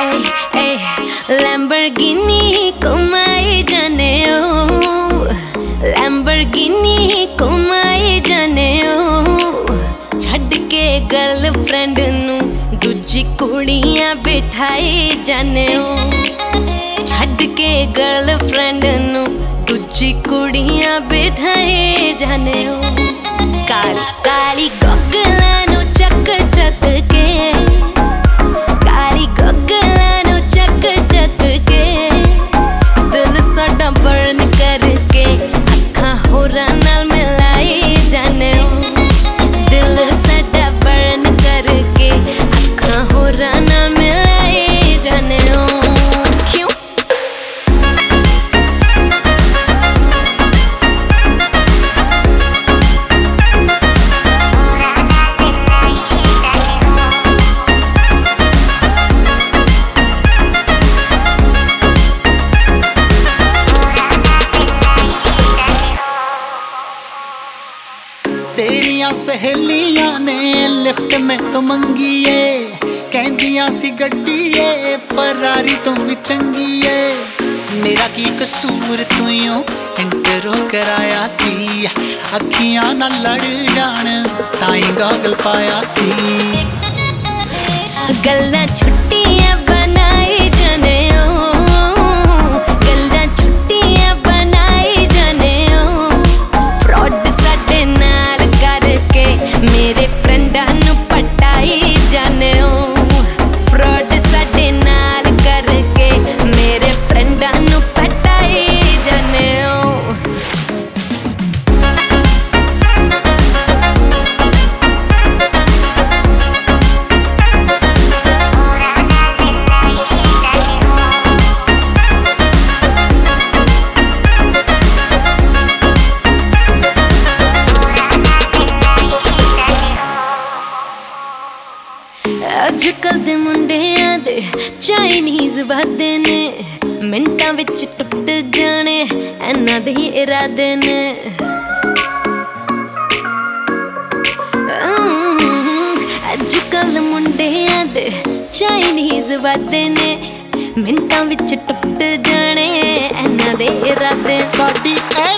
ਏ ਏ Lamborghini ਕਮਾਈ ਜਾਣੇ ਓ Lamborghini ਕਮਾਈ ਜਾਣੇ ਓ ਛੱਡ ਕੇ ਗਰਲਫ੍ਰੈਂਡ ਨੂੰ ਦੂਜੀ ਕੁੜੀਆਂ ਬਿਠਾਈ ਜਾਣੇ ਓ ਛੱਡ ਕੇ ਗਰਲਫ੍ਰੈਂਡ ਨੂੰ ਦੂਜੀ ਕੁੜੀਆਂ ਬਿਠਾਈ ਜਾਣੇ ਓ ਕਾਲੀ ਕਾਲੀ ਗੋਗਲਾਂ ਨੇ ਲਿਫਟ ਮੈਂ ਤੋਂ ਮੰਗੀ ਏ ਕਹਿੰਦੀਆਂ ਸੀ ਗੱਡੀ ਏ ਫਰਾਰੀ ਤੋਂ ਵੀ ਚੰਗੀ ਏ ਮੇਰਾ ਕੀ ਕਸੂਰ ਤੂੰ ਯੋ ਇੰਟਰੋ ਕਰਾਇਆ ਸੀ? ਅੱਖੀਆਂ ਨਾਲ ਲੜ ਜਾਣ, ਤਾਂ ਹੀ ਗਾਗਲ ਪਾਇਆ ਸੀ। ਗੱਲਾਂ ਅੱਜ ਕੱਲ ਦੇ ਮੁੰਡਿਆਂ ਦੇ ਚਾਈਨੀਜ਼ ਵਾਦੇ ਨੇ। ਮਿੰਟਾਂ ਵਿੱਚ ਟੁੱਟ ਜਾਣੇ ਇਹਨਾਂ ਦੇ ਹੀ ਇਰਾਦੇ ਨੇ। ਅੱਜ ਕੱਲ ਮੁੰਡਿਆਂ ਦੇ ਚਾਈਨੀਜ਼ ਵਾਦੇ ਨੇ। ਮਿੰਟਾਂ ਵਿੱਚ ਟੁੱਟ ਜਾਣੇ ਇਹਨਾਂ ਦੇ ਇਰਾਦੇ ਸਾਡੀ ਐਵੇਂ